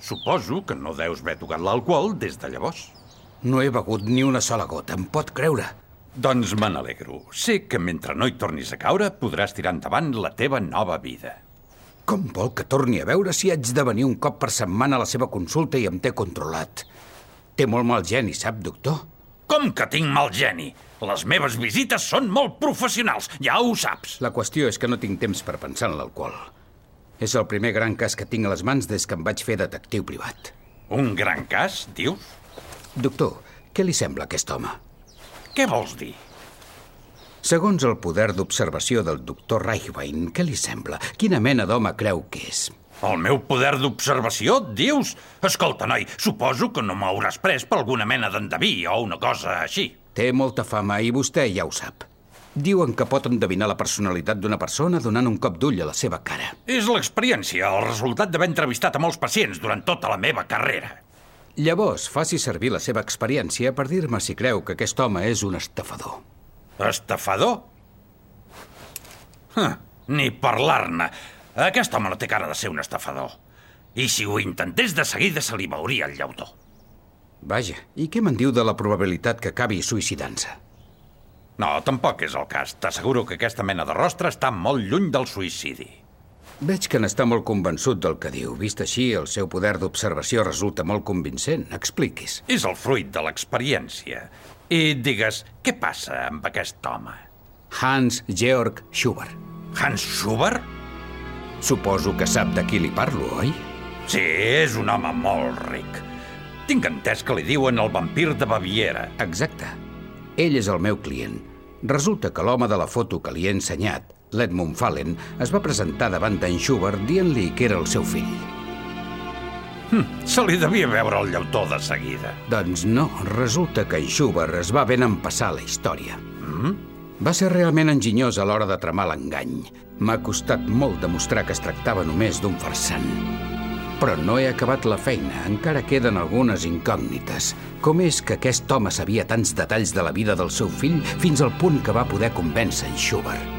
Suposo que no deus haver tocat l'alcohol des de llavors. No he begut ni una sola gota, em pot creure. Doncs me n'alegro. Sé que mentre no hi tornis a caure podràs tirar endavant la teva nova vida. Com vol que torni a veure si haig de venir un cop per setmana a la seva consulta i em té controlat? Té molt mal geni, sap, doctor? Com que tinc mal geni? Les meves visites són molt professionals, ja ho saps. La qüestió és que no tinc temps per pensar en l'alcohol. És el primer gran cas que tinc a les mans des que em vaig fer detectiu privat. Un gran cas, dius? Doctor, què li sembla aquest home? Què vols dir? Segons el poder d'observació del doctor Reichwein, què li sembla? Quina mena d'home creu que és? El meu poder d'observació, dius? Escolta, noi, suposo que no m'hauràs pres per alguna mena d'endeví o una cosa així. Té molta fama i vostè ja ho sap. Diuen que pot endevinar la personalitat d'una persona donant un cop d'ull a la seva cara. És l'experiència, el resultat d'haver entrevistat a molts pacients durant tota la meva carrera. Llavors, faci servir la seva experiència per dir-me si creu que aquest home és un estafador. Estafador? Huh, ni parlar-ne. Aquest home no té cara de ser un estafador. I si ho intentés, de seguida se li veuria el llautó. Vaja, i què me'n diu de la probabilitat que acabi suïcidant-se? No, tampoc és el cas. T'asseguro que aquesta mena de rostre està molt lluny del suïcidi. Veig que n'està molt convençut del que diu. Vist així, el seu poder d'observació resulta molt convincent. Expliquis. És el fruit de l'experiència. I digues, què passa amb aquest home? Hans Georg Schubert. Hans Schubert? Suposo que sap de qui li parlo, oi? Sí, és un home molt ric. Tinc entès que li diuen el vampir de Baviera. Exacte. Ell és el meu client. Resulta que l'home de la foto que li he ensenyat, l'Edmund Fallen, es va presentar davant d'en Schubert dient-li que era el seu fill. Hm, se li devia veure el llautó de seguida. Doncs no, resulta que en Schubert es va ben empassar la història. Mm? Va ser realment enginyós a l'hora de tramar l'engany. M'ha costat molt demostrar que es tractava només d'un farsant. Però no he acabat la feina, encara queden algunes incògnites. Com és que aquest home sabia tants detalls de la vida del seu fill fins al punt que va poder convèncer en Schubert?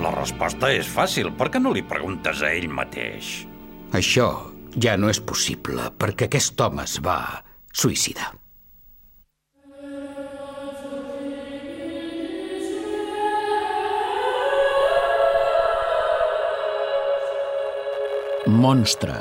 La resposta és fàcil. Per què no li preguntes a ell mateix? Això ja no és possible, perquè aquest home es va suïcidar. Monstre.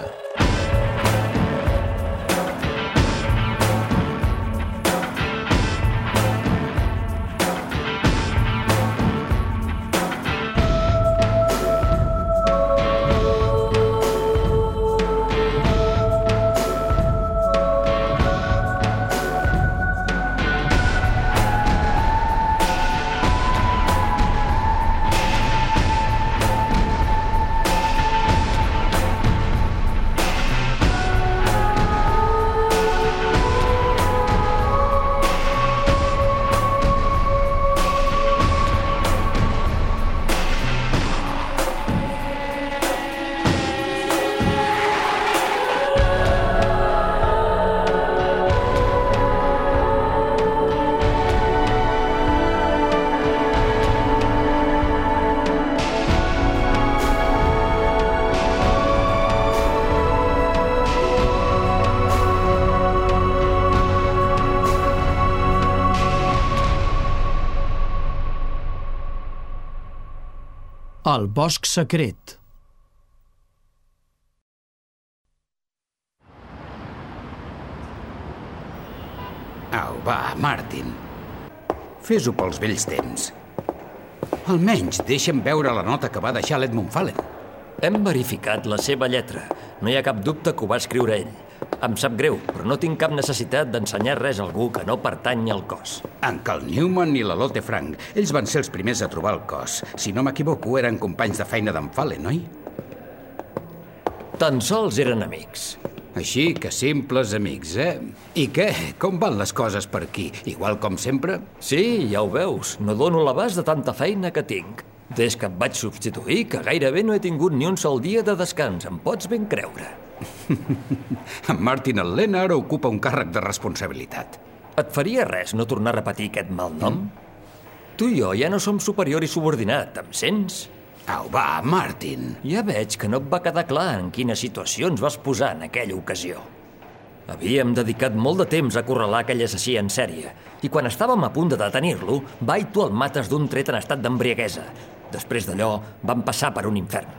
El bosc secret. Au, va, Martin. Fes-ho pels vells temps. Almenys deixa'm veure la nota que va deixar l'Edmund Fallen. Hem verificat la seva lletra. No hi ha cap dubte que ho va escriure ell. Em sap greu, però no tinc cap necessitat d'ensenyar res a algú que no pertany al cos. En Carl Newman i la Lotte Frank, ells van ser els primers a trobar el cos. Si no m'equivoco, eren companys de feina d'en Fallen, oi? Tan sols eren amics. Així que simples amics, eh? I què? Com van les coses per aquí? Igual com sempre? Sí, ja ho veus. No dono l'abast de tanta feina que tinc. Des que em vaig substituir, que gairebé no he tingut ni un sol dia de descans, em pots ben creure. en Martin Elena ara ocupa un càrrec de responsabilitat. Et faria res no tornar a repetir aquest mal nom? Mm? Tu i jo ja no som superior i subordinat, em sents? Au, va, Martin. Ja veig que no et va quedar clar en quina situació ens vas posar en aquella ocasió. Havíem dedicat molt de temps a correlar aquell assassí en sèrie i quan estàvem a punt de detenir-lo, Baito el mates d'un tret en estat d'embriaguesa. Després d'allò, vam passar per un infern.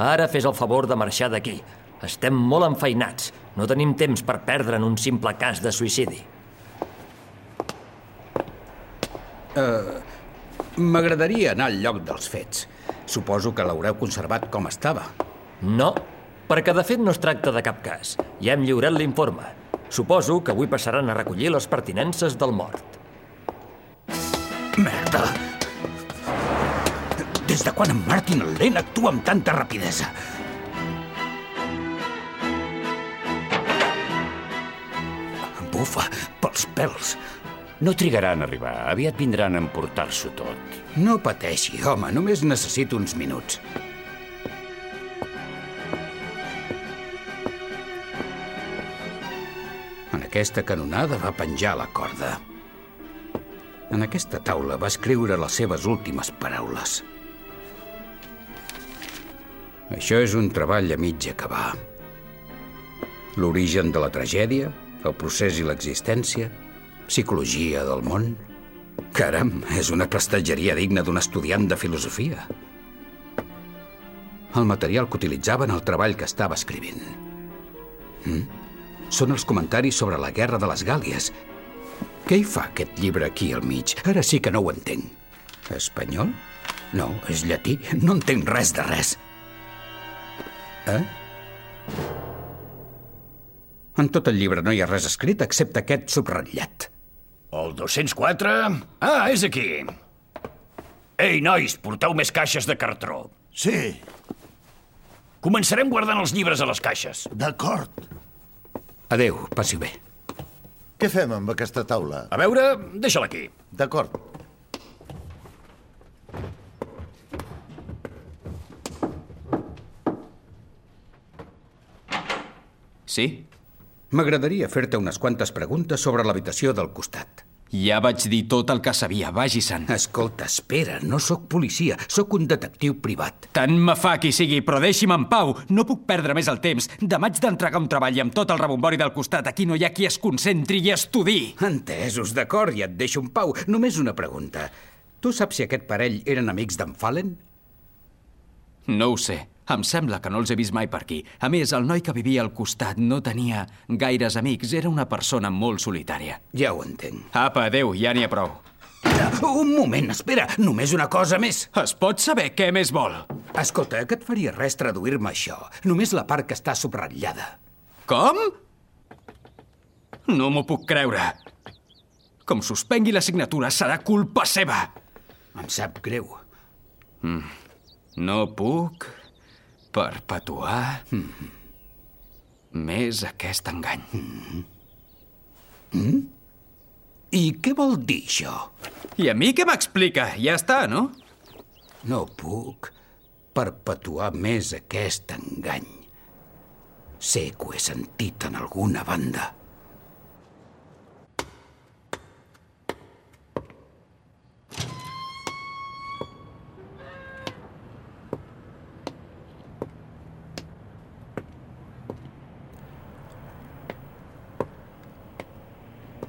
Ara fes el favor de marxar d'aquí. Estem molt enfeinats. No tenim temps per perdre en un simple cas de suïcidi. M'agradaria anar al lloc dels fets. Suposo que l'haureu conservat com estava. No, perquè de fet no es tracta de cap cas. Ja hem lliurat l'informe. Suposo que avui passaran a recollir les pertinences del mort. Des de quan en Martin Lent actua amb tanta rapidesa? Bufa, pels pèls. No trigaran a arribar. Aviat vindran a emportar-s'ho tot. No pateixi, home, només necessito uns minuts. En aquesta canonada va penjar la corda. En aquesta taula va escriure les seves últimes paraules. Això és un treball a mig acabar. L'origen de la tragèdia, el procés i l'existència, psicologia del món... Caram, és una prestatgeria digna d'un estudiant de filosofia. El material que utilitzava en el treball que estava escrivint. Mm? Són els comentaris sobre la guerra de les Gàlies. Què hi fa aquest llibre aquí al mig? Ara sí que no ho entenc. Espanyol? No, és llatí. No entenc res de res. Eh? En tot el llibre no hi ha res escrit excepte aquest subratllat. El 204? Ah, és aquí. Ei, nois, porteu més caixes de cartró. Sí, Començarem guardant els llibres a les caixes. d'acord. Adeu, passi bé. Què fem amb aquesta taula? A veure, deixa-la aquí. D'acord. Sí? M'agradaria fer-te unes quantes preguntes sobre l'habitació del costat. Ja vaig dir tot el que sabia, vagi-se'n. Escolta, espera, no sóc policia, sóc un detectiu privat. Tant me fa qui sigui, però deixi'm en pau. No puc perdre més el temps. Demà haig d'entregar un treball i amb tot el rebombori del costat. Aquí no hi ha qui es concentri i estudi. Entesos, d'acord, ja et deixo en pau. Només una pregunta. Tu saps si aquest parell eren amics d'en Fallen? No ho sé. Em sembla que no els he vist mai per aquí. A més, el noi que vivia al costat no tenia gaires amics. Era una persona molt solitària. Ja ho entenc. Apa, adeu, ja n'hi ha prou. Un moment, espera, només una cosa més. Es pot saber què més vol? Escolta, que et faria res traduir-me això? Només la part que està subratllada. Com? No m'ho puc creure. Com suspengui la signatura, serà culpa seva. Em sap greu. No puc perpetuar més aquest engany. I què vol dir això? I a mi què m'explica? Ja està, no? No puc perpetuar més aquest engany. Sé que ho he sentit en alguna banda.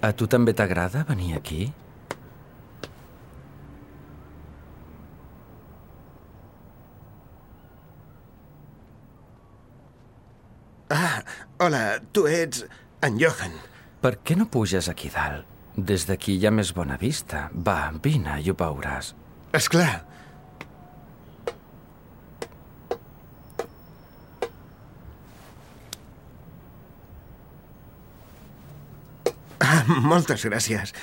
A tu també t'agrada venir aquí? Hola, tu ets en Johan. Per què no puges aquí dalt? Des d'aquí hi ha més bona vista. Va, vine i ho veuràs. És clar. moltes gràcies.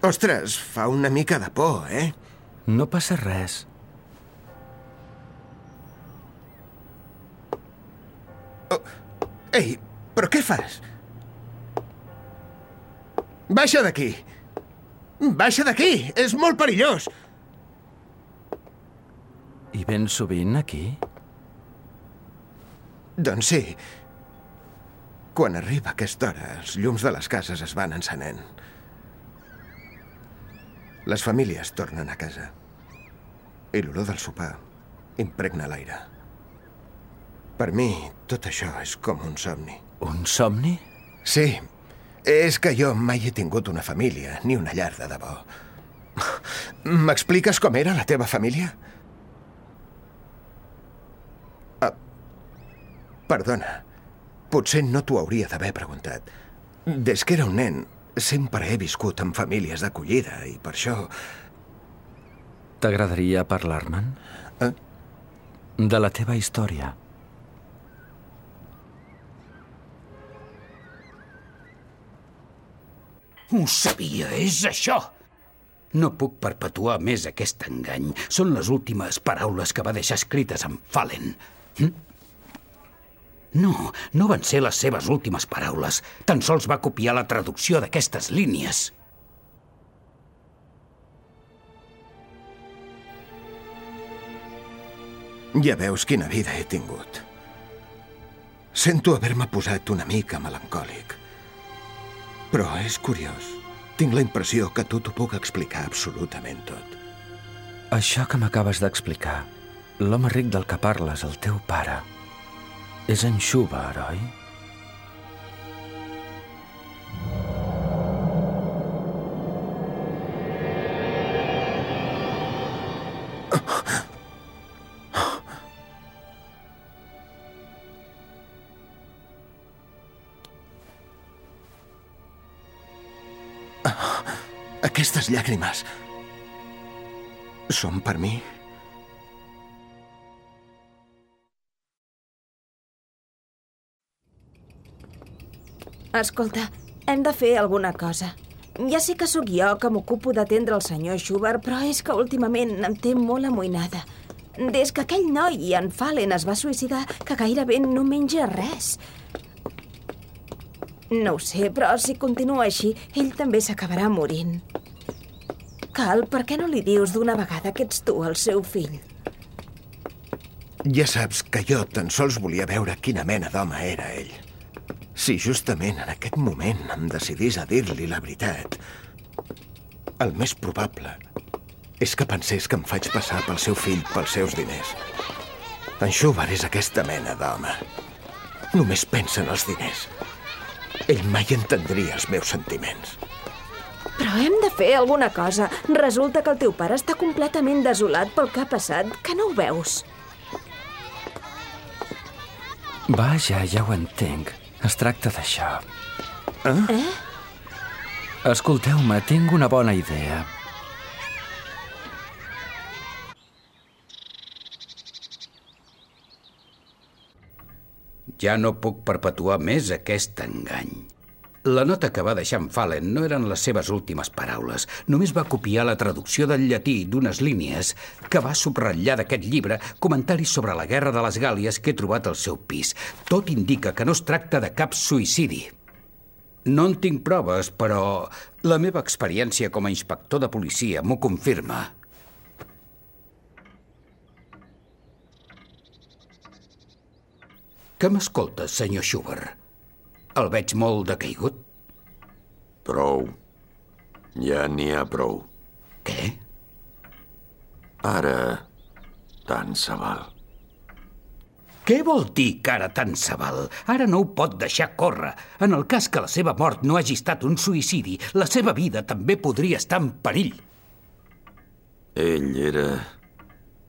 Ostres, fa una mica de por, eh? No passa res. Ei, però què fas? Baixa d'aquí! Baixa d'aquí! És molt perillós! I vens sovint aquí? Doncs sí. Quan arriba aquesta hora, els llums de les cases es van encenent. Les famílies tornen a casa. I l'olor del sopar impregna l'aire. Per mi, tot això és com un somni. Un somni? Sí, és que jo mai he tingut una família, ni una llar de debò. M'expliques com era la teva família? Ah, perdona, potser no t'ho hauria d'haver preguntat. Des que era un nen, sempre he viscut en famílies d'acollida i per això... T'agradaria parlar-me'n? Eh? De la teva història. Ho sabia, és això! No puc perpetuar més aquest engany. Són les últimes paraules que va deixar escrites en Fallen. Hm? No, no van ser les seves últimes paraules. Tan sols va copiar la traducció d'aquestes línies. Ja veus quina vida he tingut. Sento haver-me posat una mica melancòlic. Però és curiós. Tinc la impressió que tu t'ho puc explicar absolutament tot. Això que m'acabes d'explicar, l'home ric del que parles, el teu pare, és en Schubert, oi? Aquestes llàgrimes són per mi? Escolta, hem de fer alguna cosa. Ja sé que sóc jo que m'ocupo d'atendre el senyor Schubert, però és que últimament em té molt amoïnada. Des que aquell noi, en Fallen, es va suïcidar, que gairebé no menja res. No ho sé, però si continua així, ell també s'acabarà morint. Cal, per què no li dius d'una vegada que ets tu el seu fill? Ja saps que jo tan sols volia veure quina mena d'home era ell. Si justament en aquest moment em decidís a dir-li la veritat, el més probable és que pensés que em faig passar pel seu fill pels seus diners. En Schubert és aquesta mena d'home. Només pensa en els diners. Ell mai entendria els meus sentiments. Però hem de fer alguna cosa. Resulta que el teu pare està completament desolat pel que ha passat, que no ho veus. Vaja, ja ho entenc. Es tracta d'això. Eh? Eh? Escolteu-me, tinc una bona idea. Ja no puc perpetuar més aquest engany. La nota que va deixar en Fallen no eren les seves últimes paraules. Només va copiar la traducció del llatí d'unes línies que va subratllar d'aquest llibre comentaris sobre la guerra de les Gàlies que he trobat al seu pis. Tot indica que no es tracta de cap suïcidi. No en tinc proves, però la meva experiència com a inspector de policia m'ho confirma. Que m'escoltes, senyor Schubert? El veig molt decaigut. Prou. Ja n'hi ha prou. Què? Ara, tant se val. Què vol dir que ara tant se val? Ara no ho pot deixar córrer. En el cas que la seva mort no hagi estat un suïcidi, la seva vida també podria estar en perill. Ell era...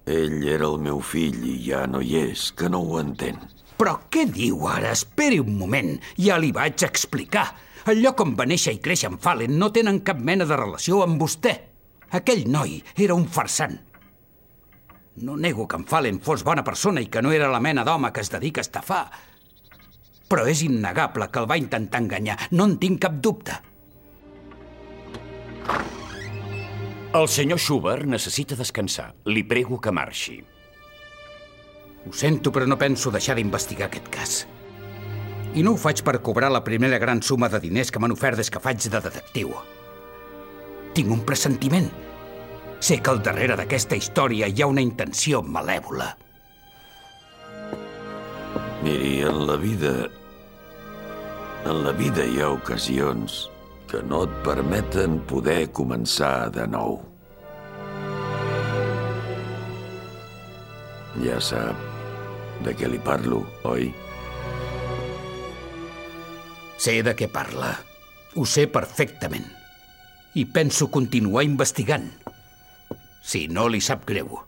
Ell era el meu fill i ja no hi és, que no ho entén. Però què diu ara? Esperi un moment. Ja li vaig explicar. El lloc on va néixer i créixer en Fallen no tenen cap mena de relació amb vostè. Aquell noi era un farsant. No nego que en Fallen fos bona persona i que no era la mena d'home que es dedica a estafar. Però és innegable que el va intentar enganyar. No en tinc cap dubte. El senyor Schubert necessita descansar. Li prego que marxi. Ho sento, però no penso deixar d'investigar aquest cas. I no ho faig per cobrar la primera gran suma de diners que m'han ofert des que faig de detectiu. Tinc un pressentiment. Sé que al darrere d'aquesta història hi ha una intenció malèvola. Miri, en la vida... En la vida hi ha ocasions que no et permeten poder començar de nou. Ja sap de què li parlo, oi? Sé de què parla. Ho sé perfectament. I penso continuar investigant. Si no li sap greu.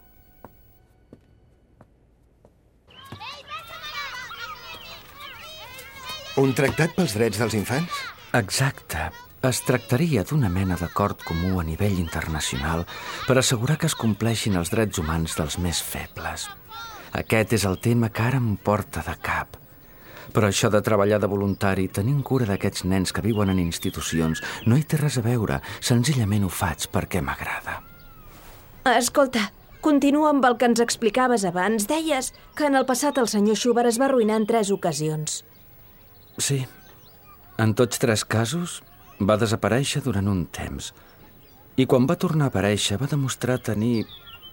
Un tractat pels drets dels infants? Exacte. Es tractaria d'una mena d'acord comú a nivell internacional per assegurar que es compleixin els drets humans dels més febles. Aquest és el tema que ara em porta de cap. Però això de treballar de voluntari, tenint cura d'aquests nens que viuen en institucions, no hi té res a veure. Senzillament ho faig perquè m'agrada. Escolta, continua amb el que ens explicaves abans. Deies que en el passat el senyor Schubert es va arruïnar en tres ocasions. Sí. En tots tres casos, va desaparèixer durant un temps. I quan va tornar a aparèixer va demostrar tenir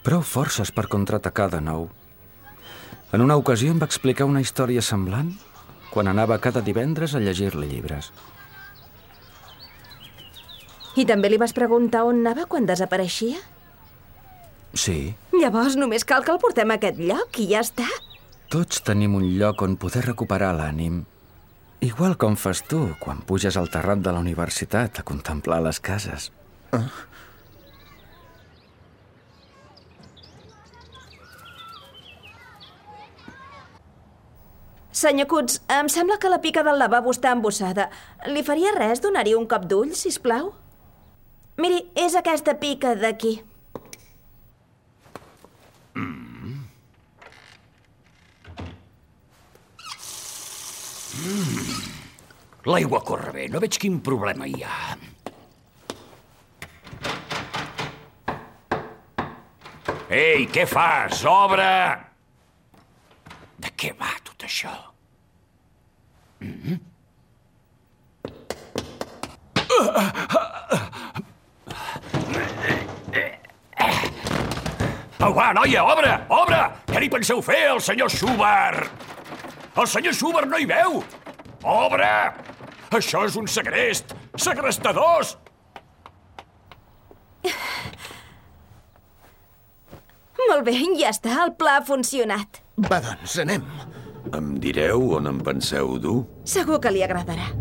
prou forces per contraatacar de nou. En una ocasió em va explicar una història semblant quan anava cada divendres a llegir-li llibres. I també li vas preguntar on anava quan desapareixia? Sí, Llavors només cal que el portem a aquest lloc i ja està. tots tenim un lloc on poder recuperar l'ànim. Igual com fas tu quan puges al terrat de la universitat a contemplar les cases. Ah. Senyor Cuts, em sembla que la pica del lavabo està embossada. Li faria res donar-hi un cop d'ull, si plau? Miri, és aquesta pica d'aquí. L'aigua corre bé, no veig quin problema hi ha. Ei, què fas? Obre! De què va tot això? Mm -hmm. Au, va, noia, obre, obre! Què li penseu fer, el senyor Schubert? El senyor Schubert no hi veu! Obre! Això és un segrest! Segrestadors! Molt bé, ja està, el pla ha funcionat. Va, doncs, anem. Em direu on em penseu dur? Segur que li agradarà.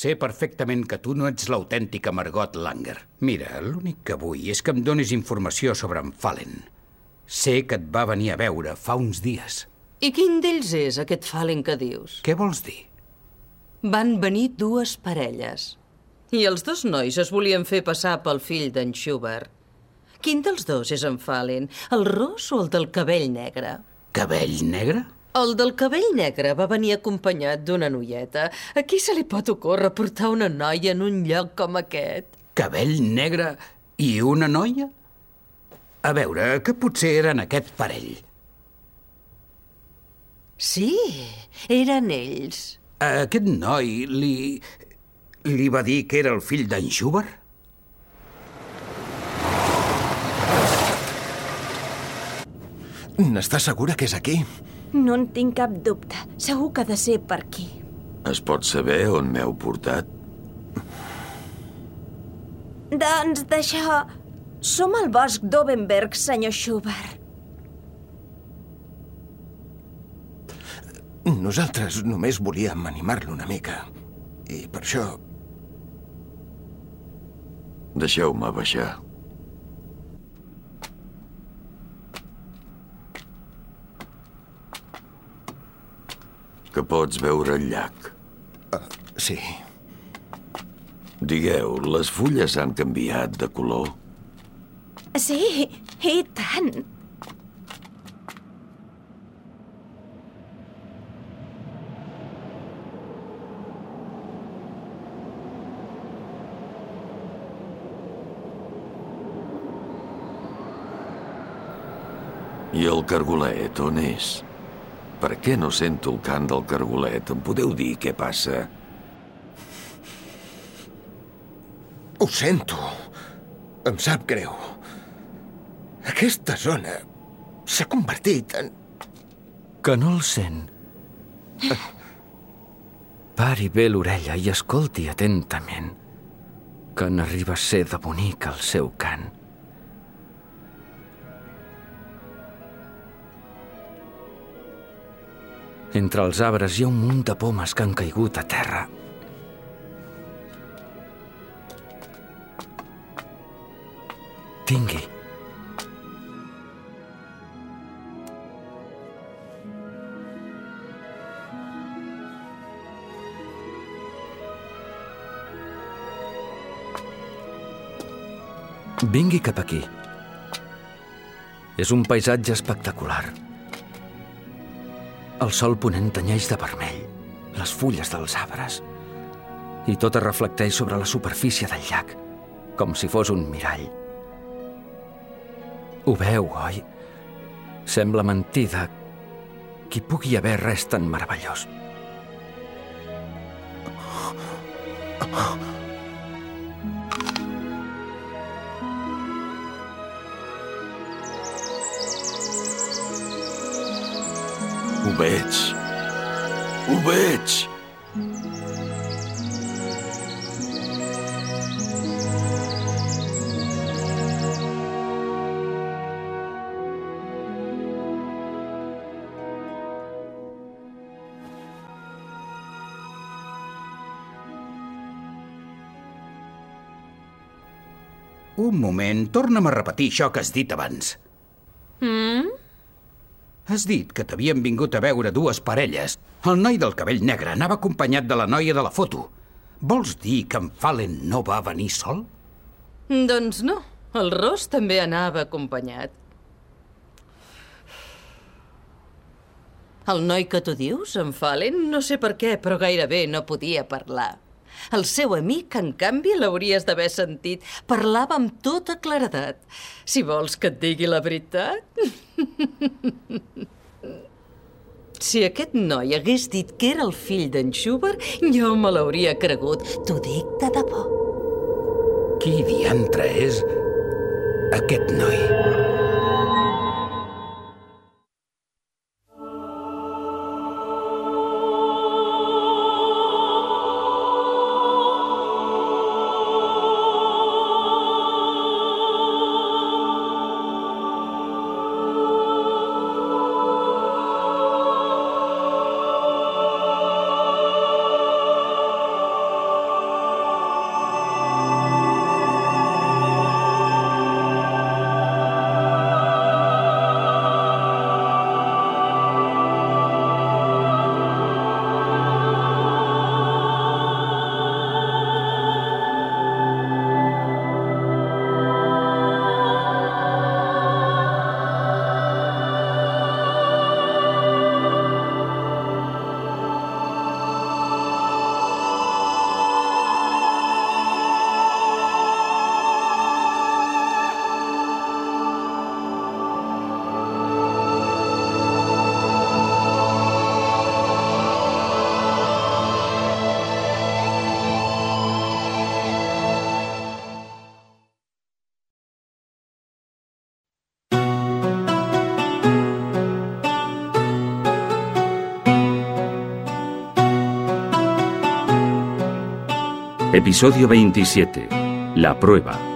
Sé perfectament que tu no ets l'autèntica Margot Langer. Mira, l'únic que vull és que em donis informació sobre en Fallen. Sé que et va venir a veure fa uns dies. I quin d'ells és, aquest Fallen que dius? Què vols dir? Van venir dues parelles. I els dos nois es volien fer passar pel fill d'en Schubert. Quin dels dos és en Fallen? El ros o el del cabell negre? Cabell negre? El del cabell negre va venir acompanyat d'una noieta. A qui se li pot ocórrer portar una noia en un lloc com aquest? Cabell negre i una noia? A veure, que potser eren aquest parell. Sí, eren ells. A aquest noi li... li va dir que era el fill d'en Schubert? N'estàs segura que és aquí? No en tinc cap dubte. Segur que ha de ser per aquí. Es pot saber on m'heu portat? Doncs d'això... Som al bosc d'Obenberg, senyor Schubert. Nosaltres només volíem animar-lo una mica. I per això... Deixeu-me baixar. Que pots veure el llac. Uh, sí. Digueu, les fulles han canviat de color? Sí, i tant. I el cargolet, on és? Per què no sento el cant del cargolet? Em podeu dir què passa? Ho sento. Em sap greu. Aquesta zona s'ha convertit en... Que no el sent. Prepari bé l'orella i escolti atentament, que n'arriba a ser de bonic el seu cant. Entre els arbres hi ha un munt de pomes que han caigut a terra. Tingui. Vingui cap aquí. És un paisatge espectacular. El sol ponent tenyeix de vermell les fulles dels arbres i tot es reflecteix sobre la superfície del llac, com si fos un mirall. Ho veu, oi? Sembla mentida que hi pugui haver res tan meravellós. Ho veig. Ho veig. Un moment, torna'm a repetir això que has dit abans. Mm? Has dit que t'havien vingut a veure dues parelles. El noi del cabell negre anava acompanyat de la noia de la foto. Vols dir que en Fallen no va venir sol? Doncs no. El Ross també anava acompanyat. El noi que tu dius, en Fallen, no sé per què, però gairebé no podia parlar. El seu amic, en canvi, l'hauries d'haver sentit. Parlava amb tota claredat. Si vols que et digui la veritat... si aquest noi hagués dit que era el fill d'en Schubert, jo me l'hauria cregut. T'ho dic de debò. Qui diantre és aquest noi? Episodio 27. La prueba.